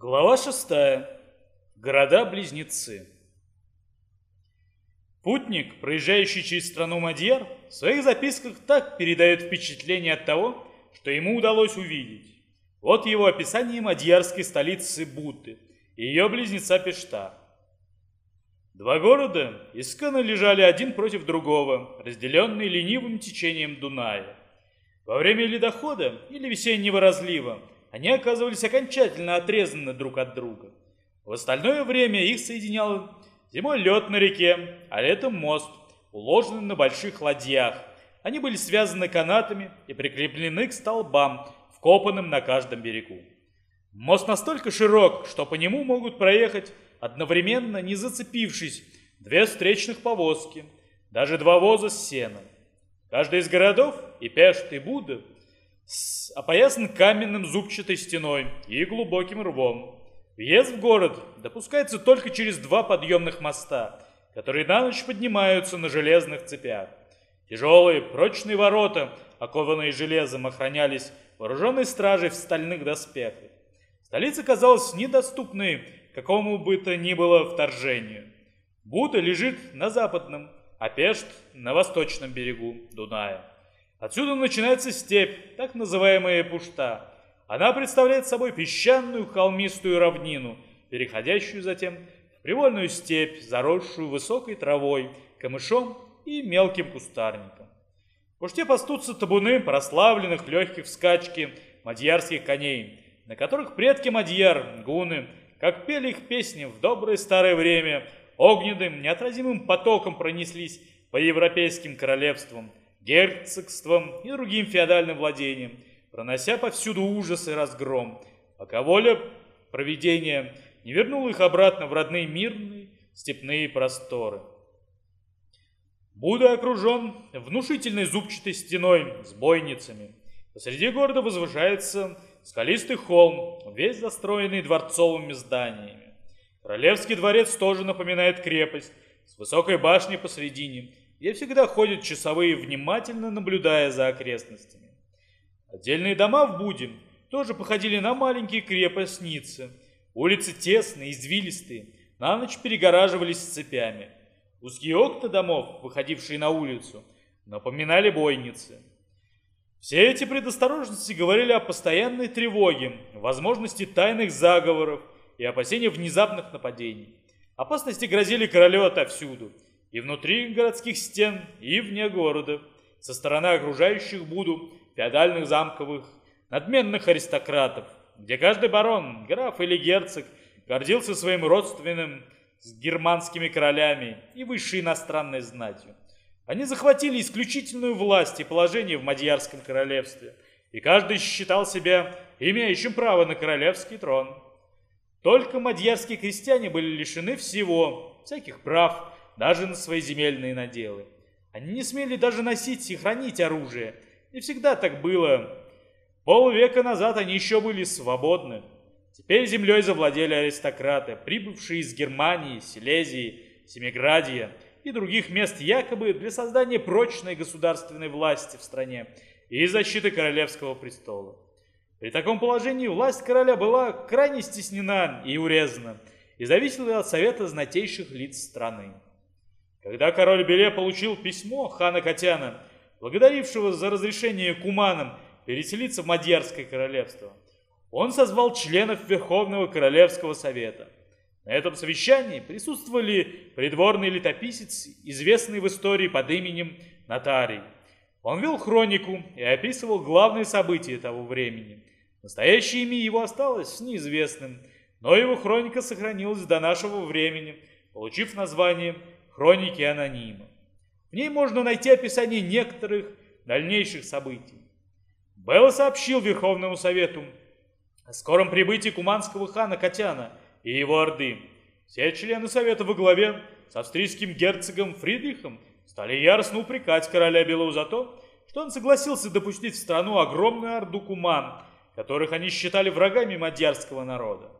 Глава шестая. Города-близнецы. Путник, проезжающий через страну Мадьяр, в своих записках так передает впечатление от того, что ему удалось увидеть. Вот его описание мадьярской столицы Буты и ее близнеца Пешта. Два города исконно лежали один против другого, разделенные ленивым течением Дуная. Во время ледохода или весеннего разлива они оказывались окончательно отрезаны друг от друга. В остальное время их соединял зимой лед на реке, а летом мост, уложенный на больших ладьях. Они были связаны канатами и прикреплены к столбам, вкопанным на каждом берегу. Мост настолько широк, что по нему могут проехать, одновременно не зацепившись, две встречных повозки, даже два воза с сеном. Каждый из городов, и Пешт, и Будда, опоясан каменным зубчатой стеной и глубоким рвом. Въезд в город допускается только через два подъемных моста, которые на ночь поднимаются на железных цепях. Тяжелые, прочные ворота, окованные железом, охранялись вооруженной стражей в стальных доспехах. Столица казалась недоступной какому бы то ни было вторжению. Бута лежит на западном, а Пешт на восточном берегу Дуная. Отсюда начинается степь, так называемая Пушта. Она представляет собой песчаную холмистую равнину, переходящую затем в привольную степь, заросшую высокой травой, камышом и мелким кустарником. В Пуште пастутся табуны прославленных легких в скачке мадьярских коней, на которых предки мадьяр, гуны, как пели их песни в доброе старое время, огненным, неотразимым потоком пронеслись по европейским королевствам, герцогством и другим феодальным владениям, пронося повсюду ужас и разгром, пока воля провидения не вернула их обратно в родные мирные степные просторы. Будда окружен внушительной зубчатой стеной с бойницами. Посреди города возвышается скалистый холм, весь застроенный дворцовыми зданиями. Королевский дворец тоже напоминает крепость, с высокой башней посредине, где всегда ходят часовые, внимательно наблюдая за окрестностями. Отдельные дома в Буде тоже походили на маленькие крепостницы. Улицы тесные, извилистые, на ночь перегораживались цепями. Узкие окна домов, выходившие на улицу, напоминали бойницы. Все эти предосторожности говорили о постоянной тревоге, возможности тайных заговоров и опасении внезапных нападений. Опасности грозили королю отовсюду – и внутри городских стен, и вне города, со стороны окружающих Буду, феодальных замковых, надменных аристократов, где каждый барон, граф или герцог гордился своим родственным с германскими королями и высшей иностранной знатью. Они захватили исключительную власть и положение в Мадьярском королевстве, и каждый считал себя имеющим право на королевский трон. Только мадьярские крестьяне были лишены всего, всяких прав, даже на свои земельные наделы. Они не смели даже носить и хранить оружие. И всегда так было. Полвека назад они еще были свободны. Теперь землей завладели аристократы, прибывшие из Германии, Силезии, Семиградия и других мест якобы для создания прочной государственной власти в стране и защиты королевского престола. При таком положении власть короля была крайне стеснена и урезана, и зависела от совета знатейших лиц страны. Когда король Беле получил письмо хана Катяна, благодарившего за разрешение куманам переселиться в Мадьярское королевство, он созвал членов Верховного Королевского Совета. На этом совещании присутствовали придворный летописец, известный в истории под именем Натарий. Он вел хронику и описывал главные события того времени. Настоящее имя его осталось неизвестным, но его хроника сохранилась до нашего времени, получив название хроники анонима. В ней можно найти описание некоторых дальнейших событий. Белла сообщил Верховному Совету о скором прибытии куманского хана Катяна и его орды. Все члены Совета во главе с австрийским герцогом Фридрихом стали яростно упрекать короля Белого за то, что он согласился допустить в страну огромную орду куман, которых они считали врагами мадьярского народа.